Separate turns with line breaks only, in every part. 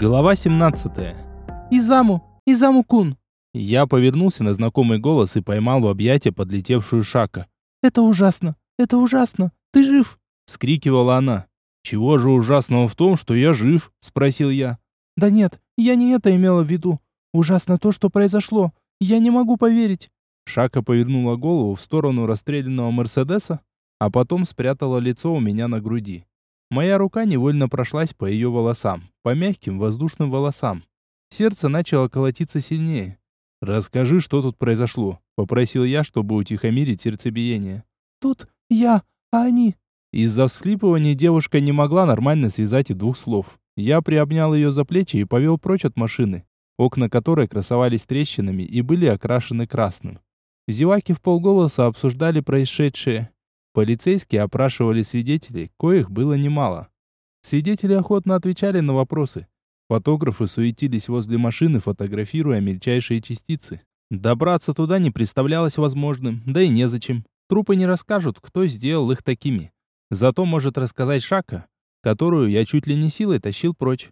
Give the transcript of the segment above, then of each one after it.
Глава 17.
Изаму, Изаму-кун.
Я повернулся на знакомый голос и поймал в объятия подлетевшую Шака.
Это ужасно, это ужасно. Ты жив?
Скрикивала она. Чего же ужасного в том, что я жив? Спросил я.
Да нет, я не это имела в виду. Ужасно то, что произошло. Я не могу поверить.
Шака повернула голову в сторону расстрелянного Мерседеса, а потом спрятала лицо у меня на груди. Моя рука невольно прошлась по ее волосам, по мягким воздушным волосам. Сердце начало колотиться сильнее. «Расскажи, что тут произошло», — попросил я, чтобы утихомирить сердцебиение.
«Тут я, а они...»
Из-за всхлипывания девушка не могла нормально связать и двух слов. Я приобнял ее за плечи и повел прочь от машины, окна которой красовались трещинами и были окрашены красным. Зеваки в полголоса обсуждали происшедшее. Полицейские опрашивали свидетелей, коих было немало. Свидетели охотно отвечали на вопросы. Фотографы суетились возле машины, фотографируя мельчайшие частицы. Добраться туда не представлялось возможным, да и незачем. Трупы не расскажут, кто сделал их такими. Зато может рассказать Шака, которую я чуть ли не силой тащил прочь.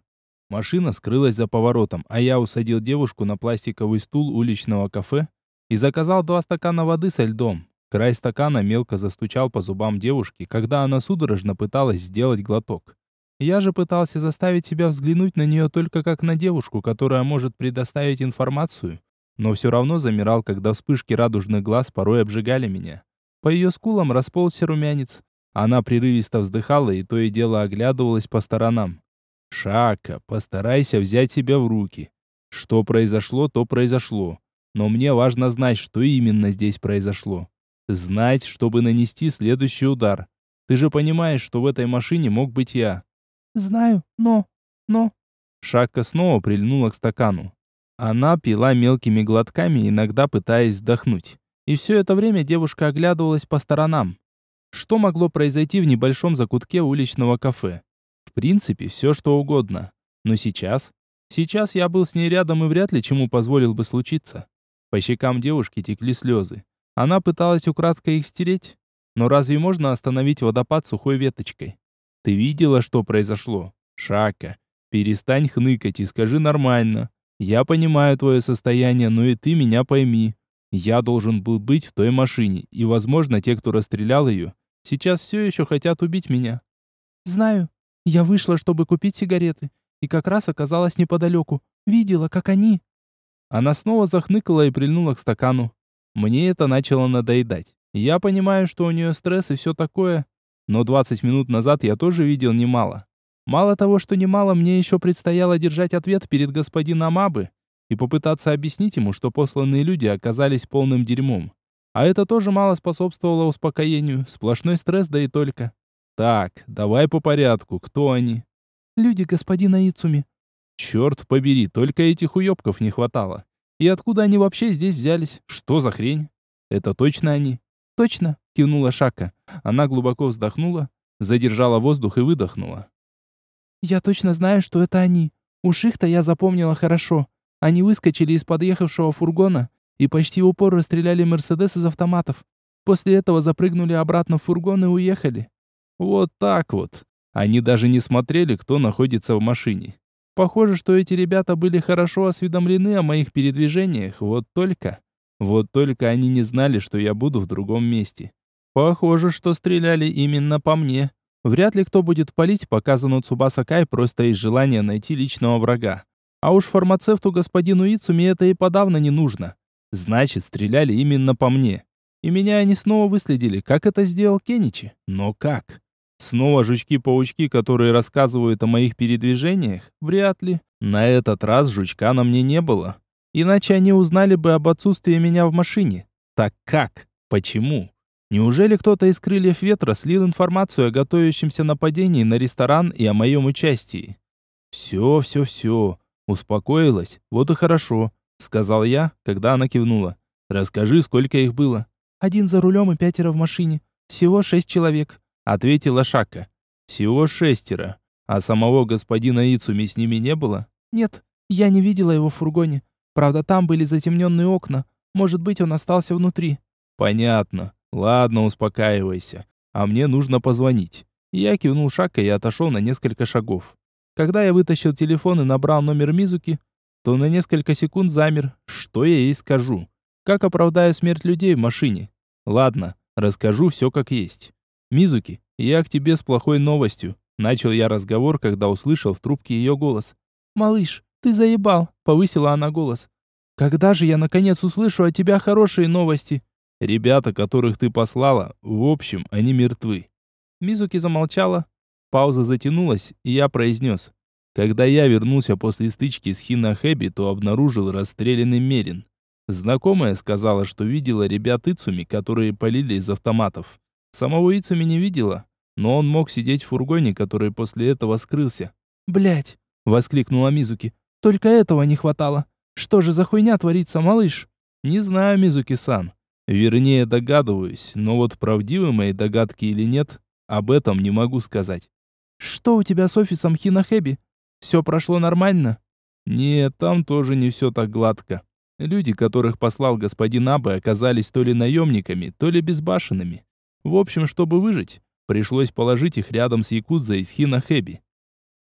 Машина скрылась за поворотом, а я усадил девушку на пластиковый стул уличного кафе и заказал два стакана воды со льдом. Край стакана мелко застучал по зубам девушки, когда она судорожно пыталась сделать глоток. Я же пытался заставить себя взглянуть на нее только как на девушку, которая может предоставить информацию, но все равно замирал, когда вспышки радужных глаз порой обжигали меня. По ее скулам расползся румянец. Она прерывисто вздыхала и то и дело оглядывалась по сторонам. «Шака, постарайся взять себя в руки. Что произошло, то произошло. Но мне важно знать, что именно здесь произошло. Знать, чтобы нанести следующий удар. Ты же понимаешь, что в этой машине мог быть я.
Знаю, но... но...
Шакка снова прильнула к стакану. Она пила мелкими глотками, иногда пытаясь вдохнуть. И все это время девушка оглядывалась по сторонам. Что могло произойти в небольшом закутке уличного кафе? В принципе, все что угодно. Но сейчас... Сейчас я был с ней рядом и вряд ли чему позволил бы случиться. По щекам девушки текли слезы. Она пыталась украдкой их стереть. Но разве можно остановить водопад сухой веточкой? Ты видела, что произошло? Шака, перестань хныкать и скажи нормально. Я понимаю твое состояние, но и ты меня пойми. Я должен был быть в той машине, и, возможно, те, кто расстрелял ее, сейчас все еще хотят убить меня.
Знаю. Я вышла, чтобы купить сигареты, и как раз оказалась неподалеку. Видела, как они...
Она снова захныкала и прильнула к стакану. Мне это начало надоедать. Я понимаю, что у нее стресс и все такое, но 20 минут назад я тоже видел немало. Мало того, что немало, мне еще предстояло держать ответ перед господином Абы и попытаться объяснить ему, что посланные люди оказались полным дерьмом. А это тоже мало способствовало успокоению, сплошной стресс да и только. Так, давай по порядку, кто они?
Люди господина Ицуми.
Черт побери, только этих уебков не хватало. И откуда они вообще здесь взялись? Что за хрень? Это точно они?
Точно,
кивнула Шака. Она глубоко вздохнула, задержала воздух и выдохнула.
Я точно знаю, что это они. Уж их-то я запомнила хорошо. Они выскочили из подъехавшего фургона и почти в упор расстреляли Мерседес из автоматов. После этого запрыгнули обратно в фургон и уехали.
Вот так вот. Они даже не смотрели, кто находится в машине. Похоже, что эти ребята были хорошо осведомлены о моих передвижениях, вот только... Вот только они не знали, что я буду в другом месте. Похоже, что стреляли именно по мне. Вряд ли кто будет палить, показанную Цубаса Кай просто из желания найти личного врага. А уж фармацевту господину Ицуми это и подавно не нужно. Значит, стреляли именно по мне. И меня они снова выследили, как это сделал Кеничи. Но как? Снова жучки-паучки, которые рассказывают о моих передвижениях? Вряд ли. На этот раз жучка на мне не было. Иначе они узнали бы об отсутствии меня в машине. Так как? Почему? Неужели кто-то из крыльев ветра слил информацию о готовящемся нападении на ресторан и о моем участии? Все, все, все. Успокоилась. Вот и хорошо, сказал я, когда она кивнула. Расскажи, сколько их было?
Один за рулем и пятеро в машине. Всего шесть человек
ответила Шака. Всего шестеро. А самого господина Ицуми с ними не было?
Нет, я не видела его в фургоне. Правда, там были затемненные окна. Может быть, он остался внутри.
Понятно. Ладно, успокаивайся. А мне нужно позвонить. Я кивнул Шака и отошел на несколько шагов. Когда я вытащил телефон и набрал номер Мизуки, то на несколько секунд замер. Что я ей скажу? Как оправдаю смерть людей в машине? Ладно, расскажу все как есть. Мизуки, я к тебе с плохой новостью. Начал я разговор, когда услышал в трубке ее голос.
«Малыш, ты заебал», — повысила она голос. «Когда же я наконец услышу от тебя хорошие новости?»
«Ребята, которых ты послала, в общем, они мертвы». Мизуки замолчала. Пауза затянулась, и я произнес. Когда я вернулся после стычки с Хина Хэби, то обнаружил расстрелянный Мерин. Знакомая сказала, что видела ребят Ицуми, которые полили из автоматов. Самого Ицуми не видела, но он мог сидеть в фургоне, который после этого скрылся.
Блять! воскликнула Мизуки. «Только этого не хватало. Что же за хуйня творится, малыш?»
«Не знаю, Мизуки-сан. Вернее, догадываюсь, но вот правдивы мои догадки или нет, об этом не могу сказать».
«Что у тебя с офисом Хинахэби? Все прошло нормально?»
«Нет, там тоже не все так гладко. Люди, которых послал господин Абе, оказались то ли наемниками, то ли безбашенными. В общем, чтобы выжить, Пришлось положить их рядом с Якудзой из Хинахэби.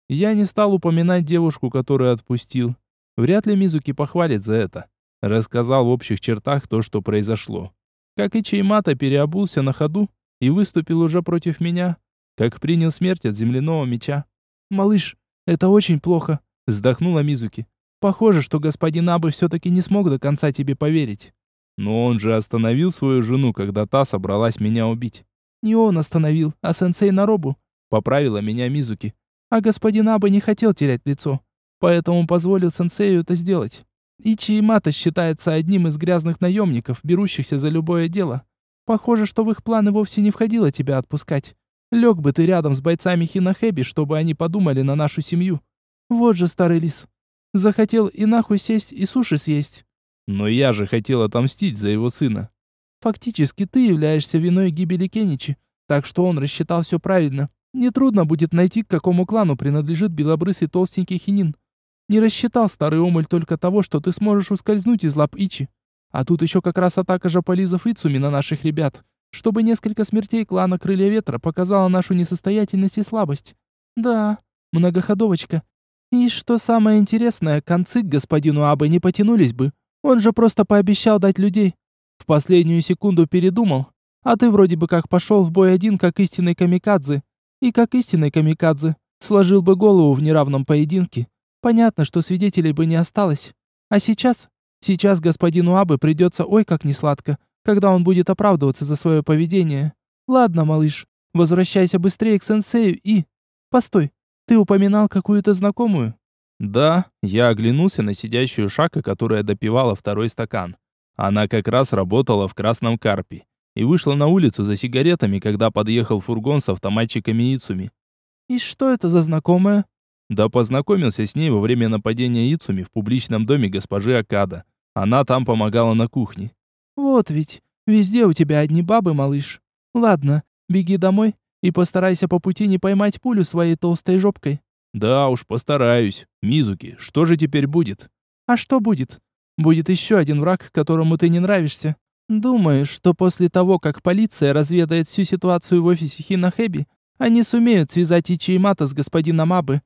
Я не стал упоминать девушку, которую отпустил. Вряд ли Мизуки похвалит за это. Рассказал в общих чертах то, что произошло. Как и Чеймата переобулся на ходу и выступил уже против меня, как принял смерть от земляного меча.
«Малыш, это очень плохо», — вздохнула Мизуки. «Похоже, что господин Абы все-таки не смог до конца тебе поверить».
Но он же остановил свою жену, когда та собралась меня убить.
Не он остановил, а сенсей Наробу, поправила меня Мизуки. А господин Аба не хотел терять лицо, поэтому позволил сенсею это сделать. Ичи Имата считается одним из грязных наемников, берущихся за любое дело. Похоже, что в их планы вовсе не входило тебя отпускать. Лег бы ты рядом с бойцами Хинахеби, чтобы они подумали на нашу семью. Вот же старый лис. Захотел и нахуй сесть, и суши съесть.
Но я же хотел отомстить за его сына.
Фактически ты являешься виной гибели Кеничи, так что он рассчитал все правильно. Нетрудно будет найти, к какому клану принадлежит белобрысый толстенький хинин. Не рассчитал старый омыль только того, что ты сможешь ускользнуть из лап Ичи. А тут еще как раз атака Жаполизов Ицуми на наших ребят, чтобы несколько смертей клана Крылья Ветра показала нашу несостоятельность и слабость. Да, многоходовочка. И что самое интересное, концы к господину Абы не потянулись бы. Он же просто пообещал дать людей. В последнюю секунду передумал. А ты вроде бы как пошел в бой один, как истинный камикадзе. И как истинный камикадзе. Сложил бы голову в неравном поединке. Понятно, что свидетелей бы не осталось. А сейчас? Сейчас господину Абы придется ой как несладко, когда он будет оправдываться за свое поведение. Ладно, малыш, возвращайся быстрее к сенсею и... Постой, ты упоминал какую-то знакомую?
Да, я оглянулся на сидящую Шака, которая допивала второй стакан. Она как раз работала в Красном Карпе и вышла на улицу за сигаретами, когда подъехал фургон с автоматчиками Ицуми.
«И что это за знакомая?»
Да познакомился с ней во время нападения Ицуми в публичном доме госпожи Акада. Она там помогала на кухне.
«Вот ведь, везде у тебя одни бабы, малыш. Ладно, беги домой и постарайся по пути не поймать пулю своей толстой жопкой».
«Да уж, постараюсь. Мизуки, что же теперь будет?»
«А что будет? Будет еще один враг, которому ты не нравишься. Думаешь, что после того, как полиция разведает всю ситуацию в офисе Хинахэби, они сумеют связать Ичиимата с господином Абы?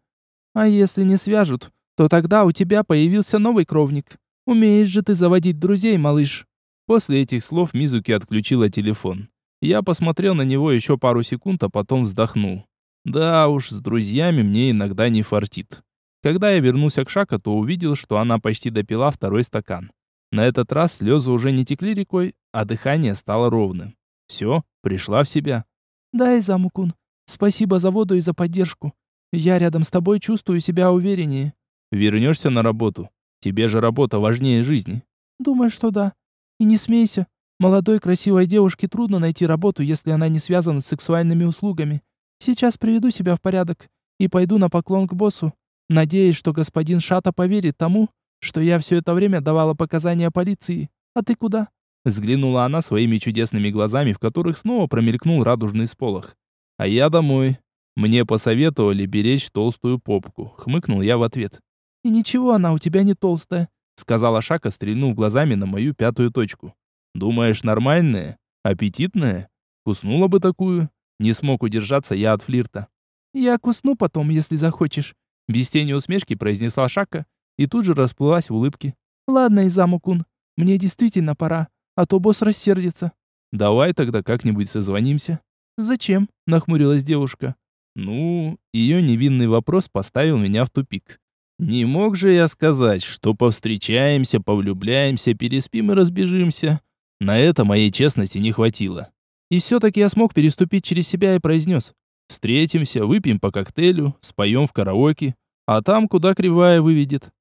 А если не свяжут, то тогда у тебя появился новый кровник. Умеешь же ты заводить друзей, малыш».
После этих слов Мизуки отключила телефон. Я посмотрел на него еще пару секунд, а потом вздохнул. Да уж, с друзьями мне иногда не фартит. Когда я вернулся к Шака, то увидел, что она почти допила второй стакан. На этот раз слезы уже не текли рекой, а дыхание стало ровным. Все, пришла в себя.
«Да, Изамукун, спасибо за воду и за поддержку. Я рядом с тобой чувствую себя увереннее».
«Вернешься на работу? Тебе же работа важнее жизни».
«Думаю, что да. И не смейся. Молодой красивой девушке трудно найти работу, если она не связана с сексуальными услугами. Сейчас приведу себя в порядок и пойду на поклон к боссу. Надеюсь, что господин Шата поверит тому, что я все это время давала показания полиции. А ты куда?»
Взглянула она своими чудесными глазами, в которых снова промелькнул радужный сполох. «А я домой. Мне посоветовали беречь толстую попку», — хмыкнул я в ответ.
«И ничего она у тебя не толстая», —
сказала Шака, стрельнув глазами на мою пятую точку. «Думаешь, нормальная? Аппетитная? Куснула бы такую?» Не смог удержаться я от флирта.
«Я кусну потом, если захочешь.
Без тени усмешки произнесла Шака и тут же расплылась в улыбке.
Ладно, Изаму-кун, мне действительно пора, а то босс рассердится.
Давай тогда как-нибудь созвонимся.
Зачем? Нахмурилась девушка.
Ну, ее невинный вопрос поставил меня в тупик. Не мог же я сказать, что повстречаемся, повлюбляемся, переспим и разбежимся. На это моей честности не хватило. И все-таки я смог переступить через себя и произнес. Встретимся, выпьем по коктейлю, споем в караоке, а там, куда кривая выведет.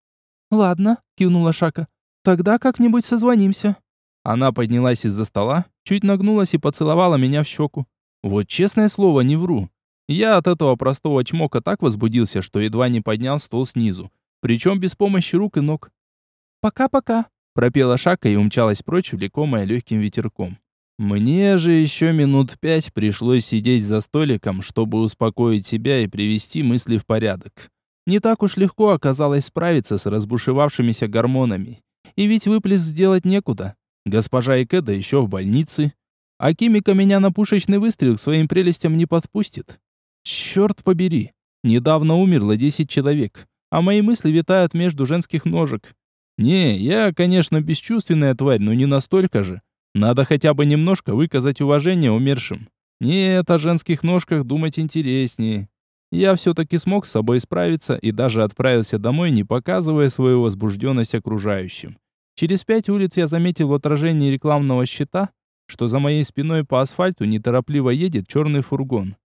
«Ладно», — кивнула Шака. «Тогда как-нибудь созвонимся».
Она поднялась из-за стола, чуть нагнулась и поцеловала меня в щеку. Вот честное слово, не вру. Я от этого простого чмока так возбудился, что едва не поднял стол снизу, причем без помощи рук и ног.
«Пока-пока», —
пропела Шака и умчалась прочь, влекомая легким ветерком. Мне же еще минут пять пришлось сидеть за столиком, чтобы успокоить себя и привести мысли в порядок. Не так уж легко оказалось справиться с разбушевавшимися гормонами. И ведь выплеск сделать некуда. Госпожа Икеда еще в больнице. А Кимика меня на пушечный выстрел к своим прелестям не подпустит. Черт побери, недавно умерло 10 человек, а мои мысли витают между женских ножек. Не, я, конечно, бесчувственная тварь, но не настолько же. Надо хотя бы немножко выказать уважение умершим. Нет, о женских ножках думать интереснее. Я все-таки смог с собой справиться и даже отправился домой, не показывая свою возбужденность окружающим. Через пять улиц я заметил в отражении рекламного щита, что за моей спиной по асфальту неторопливо едет черный фургон.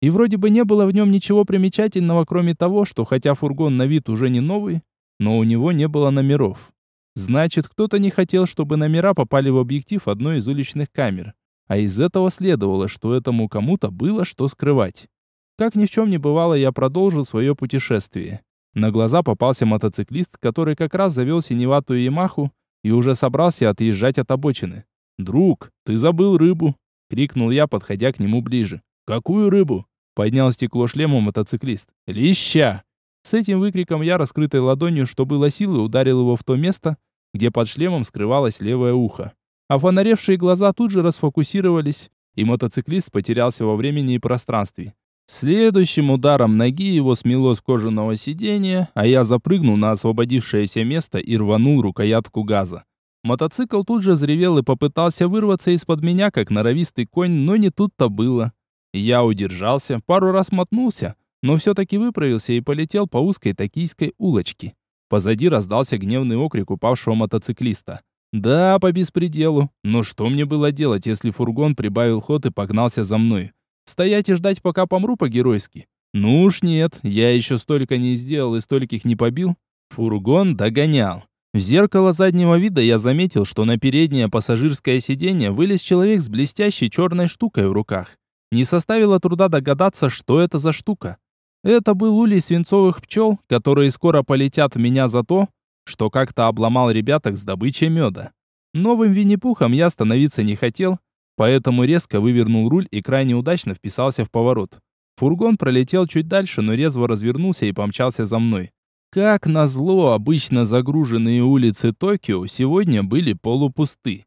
И вроде бы не было в нем ничего примечательного, кроме того, что хотя фургон на вид уже не новый, но у него не было номеров. Значит, кто-то не хотел, чтобы номера попали в объектив одной из уличных камер. А из этого следовало, что этому кому-то было что скрывать. Как ни в чем не бывало, я продолжил свое путешествие. На глаза попался мотоциклист, который как раз завел синеватую Ямаху и уже собрался отъезжать от обочины. «Друг, ты забыл рыбу!» — крикнул я, подходя к нему ближе. «Какую рыбу?» Поднял стекло шлема мотоциклист. «Леща!» С этим выкриком я, раскрытой ладонью, что было силы, ударил его в то место, где под шлемом скрывалось левое ухо. А фонаревшие глаза тут же расфокусировались, и мотоциклист потерялся во времени и пространстве. Следующим ударом ноги его смело с кожаного сиденья, а я запрыгнул на освободившееся место и рванул рукоятку газа. Мотоцикл тут же взревел и попытался вырваться из-под меня, как норовистый конь, но не тут-то было. Я удержался, пару раз мотнулся, но все-таки выправился и полетел по узкой токийской улочке. Позади раздался гневный окрик упавшего мотоциклиста. Да, по беспределу. Но что мне было делать, если фургон прибавил ход и погнался за мной? Стоять и ждать, пока помру по-геройски? Ну уж нет, я еще столько не сделал и стольких не побил. Фургон догонял. В зеркало заднего вида я заметил, что на переднее пассажирское сиденье вылез человек с блестящей черной штукой в руках. Не составило труда догадаться, что это за штука. Это был улей свинцовых пчел, которые скоро полетят в меня за то, что как-то обломал ребяток с добычей меда. Новым Винни-Пухом я становиться не хотел, поэтому резко вывернул руль и крайне удачно вписался в поворот. Фургон пролетел чуть дальше, но резво развернулся и помчался за мной. Как назло, обычно загруженные улицы Токио сегодня были полупусты.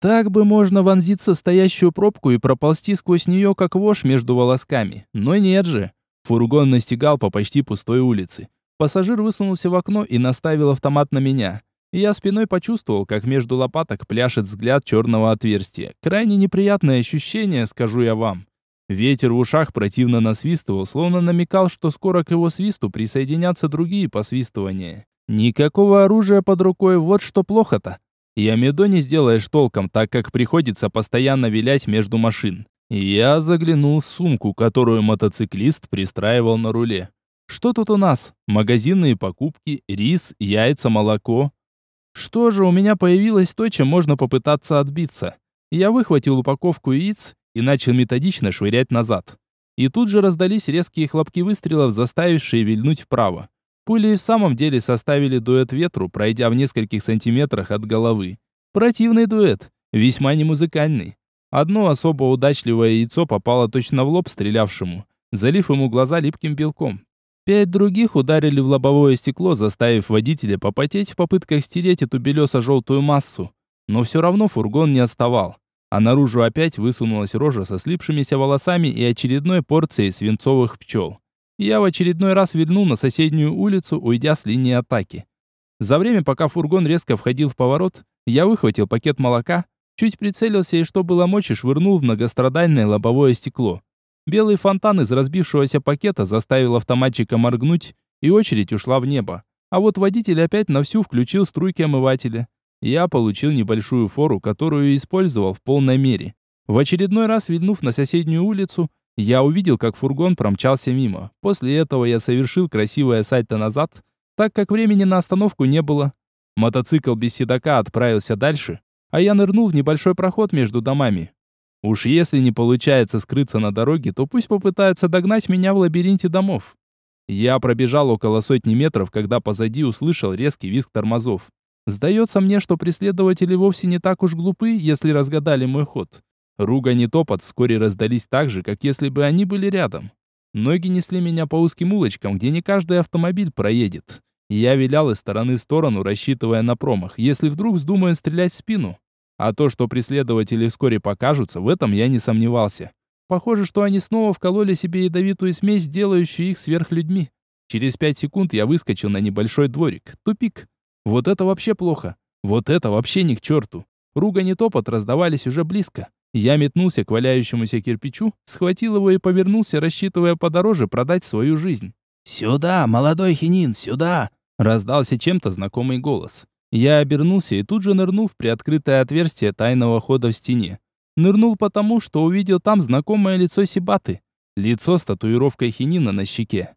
Так бы можно вонзиться в стоящую пробку и проползти сквозь нее, как вошь между волосками. Но нет же. Фургон настигал по почти пустой улице. Пассажир высунулся в окно и наставил автомат на меня. Я спиной почувствовал, как между лопаток пляшет взгляд черного отверстия. Крайне неприятное ощущение, скажу я вам. Ветер в ушах противно насвистывал, словно намекал, что скоро к его свисту присоединятся другие посвистывания. Никакого оружия под рукой, вот что плохо-то. И Амедо не сделаешь толком, так как приходится постоянно вилять между машин. Я заглянул в сумку, которую мотоциклист пристраивал на руле. Что тут у нас? Магазинные покупки, рис, яйца, молоко. Что же, у меня появилось то, чем можно попытаться отбиться. Я выхватил упаковку яиц и начал методично швырять назад. И тут же раздались резкие хлопки выстрелов, заставившие вильнуть вправо. Пули в самом деле составили дуэт ветру, пройдя в нескольких сантиметрах от головы. Противный дуэт, весьма немузыкальный. Одно особо удачливое яйцо попало точно в лоб стрелявшему, залив ему глаза липким белком. Пять других ударили в лобовое стекло, заставив водителя попотеть в попытках стереть эту белесо-желтую массу. Но все равно фургон не отставал. А наружу опять высунулась рожа со слипшимися волосами и очередной порцией свинцовых пчел. я в очередной раз вильнул на соседнюю улицу, уйдя с линии атаки. За время, пока фургон резко входил в поворот, я выхватил пакет молока, чуть прицелился и, что было мочи, швырнул в многострадальное лобовое стекло. Белый фонтан из разбившегося пакета заставил автоматчика моргнуть, и очередь ушла в небо. А вот водитель опять на всю включил струйки омывателя. Я получил небольшую фору, которую использовал в полной мере. В очередной раз вильнув на соседнюю улицу, я увидел, как фургон промчался мимо. После этого я совершил красивое сальто назад, так как времени на остановку не было. Мотоцикл без седока отправился дальше, а я нырнул в небольшой проход между домами. Уж если не получается скрыться на дороге, то пусть попытаются догнать меня в лабиринте домов. Я пробежал около сотни метров, когда позади услышал резкий визг тормозов. Сдается мне, что преследователи вовсе не так уж глупы, если разгадали мой ход. Ругань и топот вскоре раздались так же, как если бы они были рядом. Ноги несли меня по узким улочкам, где не каждый автомобиль проедет. Я вилял из стороны в сторону, рассчитывая на промах, если вдруг вздумаю стрелять в спину. А то, что преследователи вскоре покажутся, в этом я не сомневался. Похоже, что они снова вкололи себе ядовитую смесь, делающую их сверхлюдьми. Через пять секунд я выскочил на небольшой дворик. Тупик. Вот это вообще плохо. Вот это вообще ни к черту. Ругань и топот раздавались уже близко. Я метнулся к валяющемуся кирпичу, схватил его и повернулся, рассчитывая подороже продать свою жизнь.
«Сюда, молодой хинин, сюда!»
Раздался чем-то знакомый голос. Я обернулся и тут же нырнул в приоткрытое отверстие тайного хода в стене. Нырнул потому, что увидел там знакомое лицо Сибаты. Лицо с татуировкой хинина на щеке.